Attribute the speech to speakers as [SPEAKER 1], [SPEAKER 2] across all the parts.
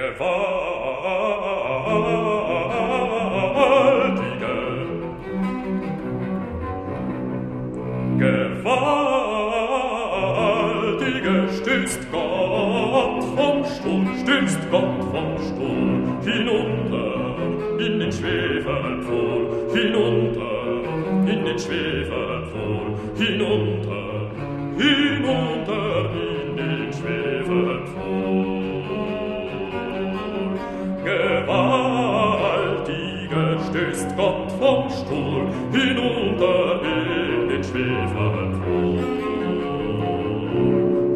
[SPEAKER 1] gewaltige gewaltige stützt Gott vom Stuhl stützt Gott vom Stuhl. Hinunter in den Schwefelpool hinunter in den Schwefelpool hinunter Gott vom Stuhl hinunter in den Schwefelflug.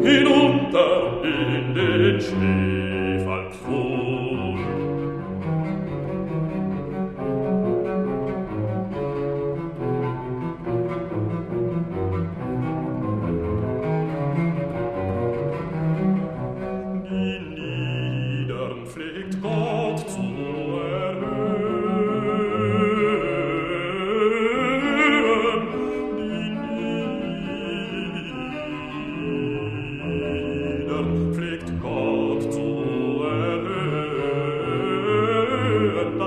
[SPEAKER 1] Hinunter in den Schwefelflug.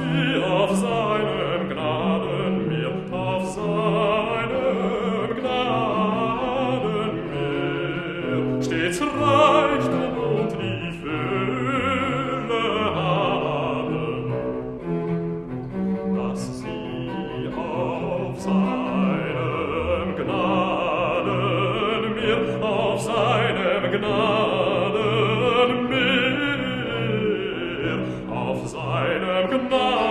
[SPEAKER 1] sie auf seinen Gnaden mir, auf seinen Gnaden mir. Stets Reichtum und die Fülle haben, dass sie auf seinen Gnaden mir, auf seinem Gnaden Morgenmahl.